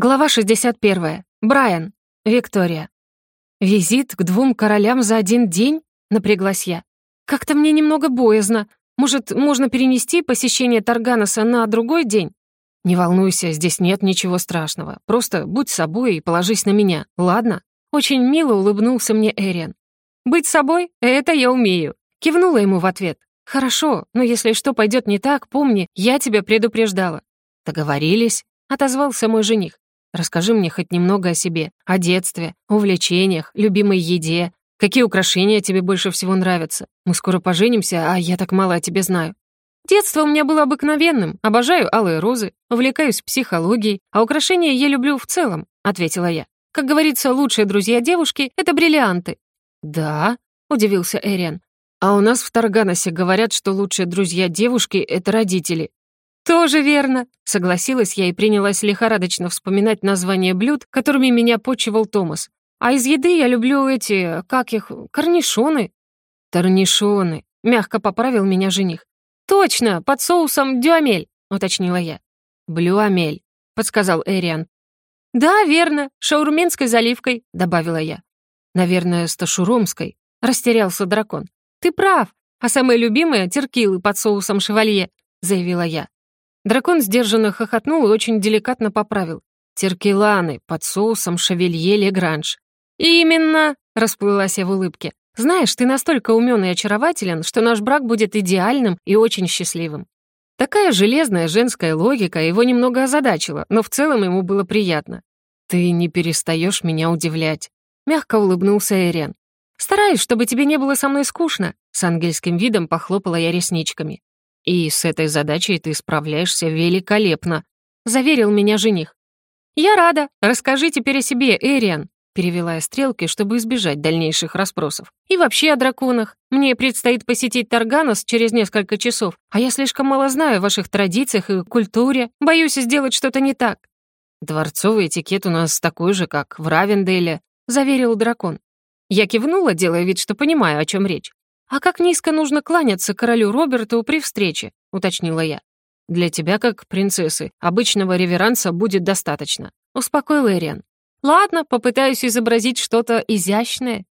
Глава 61. Брайан. Виктория. «Визит к двум королям за один день?» — напряглась я. «Как-то мне немного боязно. Может, можно перенести посещение Тарганаса на другой день?» «Не волнуйся, здесь нет ничего страшного. Просто будь собой и положись на меня, ладно?» Очень мило улыбнулся мне Эриан. «Быть собой — это я умею», — кивнула ему в ответ. «Хорошо, но если что пойдет не так, помни, я тебя предупреждала». «Договорились», — отозвался мой жених. Расскажи мне хоть немного о себе, о детстве, увлечениях, любимой еде. Какие украшения тебе больше всего нравятся? Мы скоро поженимся, а я так мало о тебе знаю». Детство у меня было обыкновенным. Обожаю алые розы, увлекаюсь психологией, а украшения я люблю в целом», — ответила я. «Как говорится, лучшие друзья девушки — это бриллианты». «Да?» — удивился Эриан. «А у нас в Тарганосе говорят, что лучшие друзья девушки — это родители. «Тоже верно», — согласилась я и принялась лихорадочно вспоминать названия блюд, которыми меня почивал Томас. «А из еды я люблю эти, как их, корнишоны». «Торнишоны», — мягко поправил меня жених. «Точно, под соусом дюамель», — уточнила я. «Блюамель», — подсказал Эриан. «Да, верно, шаурменской заливкой», — добавила я. «Наверное, сташуромской», — растерялся дракон. «Ты прав, а самые любимые — теркилы под соусом шевалье», — заявила я. Дракон сдержанно хохотнул и очень деликатно поправил. «Теркеланы под соусом шевелье Легранж». «Именно!» — расплылась я в улыбке. «Знаешь, ты настолько умен и очарователен, что наш брак будет идеальным и очень счастливым». Такая железная женская логика его немного озадачила, но в целом ему было приятно. «Ты не перестаешь меня удивлять», — мягко улыбнулся Эриан. «Стараюсь, чтобы тебе не было со мной скучно», — с ангельским видом похлопала я ресничками. «И с этой задачей ты справляешься великолепно», — заверил меня жених. «Я рада. Расскажи теперь о себе, Эриан», — перевела я стрелки, чтобы избежать дальнейших расспросов. «И вообще о драконах. Мне предстоит посетить Тарганос через несколько часов, а я слишком мало знаю о ваших традициях и культуре. Боюсь сделать что-то не так». «Дворцовый этикет у нас такой же, как в Равенделе», — заверил дракон. Я кивнула, делая вид, что понимаю, о чем речь. «А как низко нужно кланяться королю Роберту при встрече?» — уточнила я. «Для тебя, как принцессы, обычного реверанса будет достаточно», — успокоил Эриан. «Ладно, попытаюсь изобразить что-то изящное».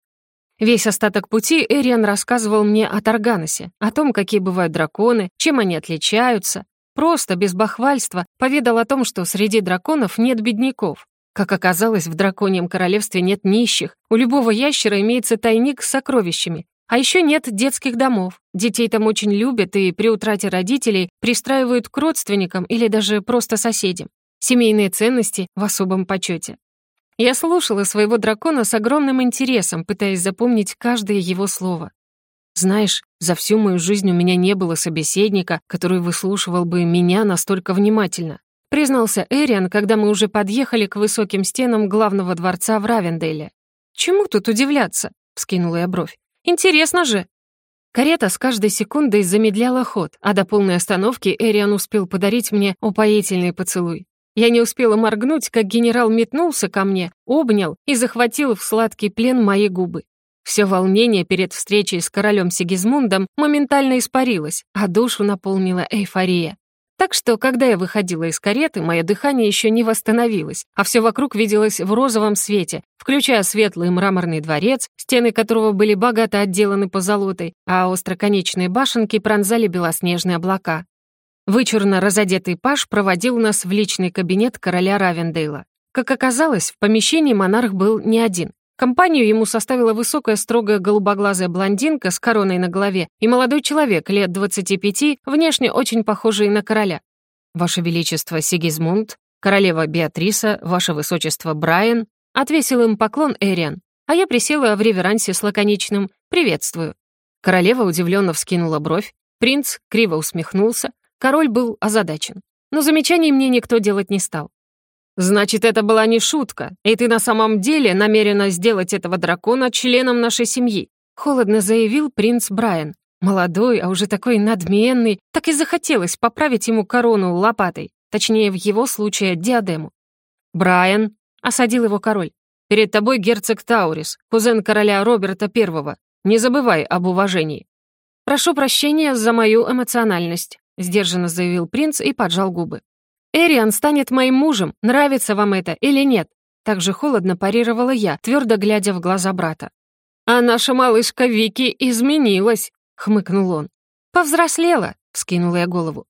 Весь остаток пути Эриан рассказывал мне о Тарганосе, о том, какие бывают драконы, чем они отличаются. Просто, без бахвальства, поведал о том, что среди драконов нет бедняков. Как оказалось, в драконьем королевстве нет нищих, у любого ящера имеется тайник с сокровищами, а еще нет детских домов. Детей там очень любят и при утрате родителей пристраивают к родственникам или даже просто соседям. Семейные ценности в особом почете. Я слушала своего дракона с огромным интересом, пытаясь запомнить каждое его слово. Знаешь, за всю мою жизнь у меня не было собеседника, который выслушивал бы меня настолько внимательно. Признался Эриан, когда мы уже подъехали к высоким стенам главного дворца в Равенделе. «Чему тут удивляться?» — вскинула я бровь. Интересно же!» Карета с каждой секундой замедляла ход, а до полной остановки Эриан успел подарить мне упоительный поцелуй. Я не успела моргнуть, как генерал метнулся ко мне, обнял и захватил в сладкий плен мои губы. Все волнение перед встречей с королем Сигизмундом моментально испарилось, а душу наполнила эйфория. Так что, когда я выходила из кареты, мое дыхание еще не восстановилось, а все вокруг виделось в розовом свете, включая светлый мраморный дворец, стены которого были богато отделаны позолотой, а остроконечные башенки пронзали белоснежные облака. Вычурно разодетый паш проводил нас в личный кабинет короля Равендейла. Как оказалось, в помещении монарх был не один. Компанию ему составила высокая, строгая голубоглазая блондинка с короной на голове и молодой человек лет 25, внешне очень похожий на короля. «Ваше Величество Сигизмунд, королева Беатриса, Ваше Высочество Брайан», отвесил им поклон Эриан, а я присела в реверансе с лаконичным «приветствую». Королева удивленно вскинула бровь, принц криво усмехнулся, король был озадачен. Но замечаний мне никто делать не стал. «Значит, это была не шутка, и ты на самом деле намерена сделать этого дракона членом нашей семьи», холодно заявил принц Брайан. Молодой, а уже такой надменный, так и захотелось поправить ему корону лопатой, точнее, в его случае диадему. «Брайан», — осадил его король, — «перед тобой герцог Таурис, кузен короля Роберта Первого. Не забывай об уважении». «Прошу прощения за мою эмоциональность», — сдержанно заявил принц и поджал губы. Эриан станет моим мужем, нравится вам это или нет?» Так же холодно парировала я, твердо глядя в глаза брата. «А наша малышка Вики изменилась», — хмыкнул он. «Повзрослела», — скинула я голову.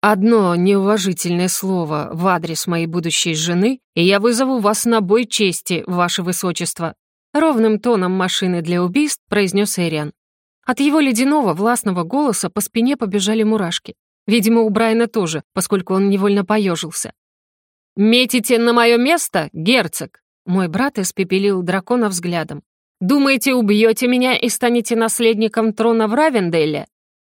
«Одно неуважительное слово в адрес моей будущей жены, и я вызову вас на бой чести, ваше высочество», ровным тоном машины для убийств произнес Эриан. От его ледяного властного голоса по спине побежали мурашки. Видимо, у Брайана тоже, поскольку он невольно поежился. «Метите на мое место, герцог?» Мой брат испепелил дракона взглядом. «Думаете, убьете меня и станете наследником трона в Равенделле?»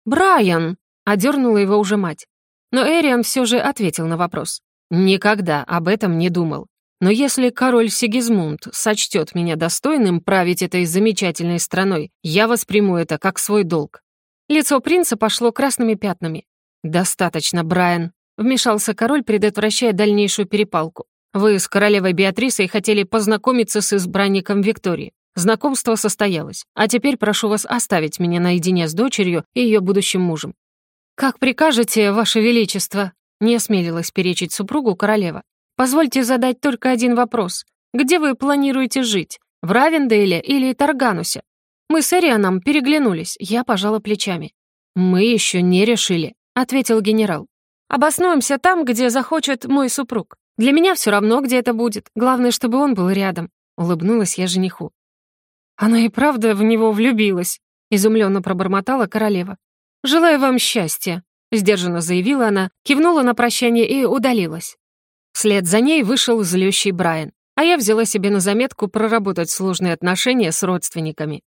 «Брайан!» — одернула его уже мать. Но Эриан все же ответил на вопрос. «Никогда об этом не думал. Но если король Сигизмунд сочтет меня достойным править этой замечательной страной, я восприму это как свой долг». Лицо принца пошло красными пятнами. «Достаточно, Брайан», Вмешался король, предотвращая дальнейшую перепалку. «Вы с королевой Беатрисой хотели познакомиться с избранником Виктории. Знакомство состоялось, а теперь прошу вас оставить меня наедине с дочерью и ее будущим мужем». «Как прикажете, ваше величество?» не осмелилась перечить супругу королева. «Позвольте задать только один вопрос. Где вы планируете жить? В Равендейле или Тарганусе?» Мы с Эрианом переглянулись, я пожала плечами. «Мы еще не решили», — ответил генерал. Обоснуемся там, где захочет мой супруг. Для меня все равно, где это будет. Главное, чтобы он был рядом», — улыбнулась я жениху. «Она и правда в него влюбилась», — изумленно пробормотала королева. «Желаю вам счастья», — сдержанно заявила она, кивнула на прощание и удалилась. Вслед за ней вышел злющий Брайан, а я взяла себе на заметку проработать сложные отношения с родственниками.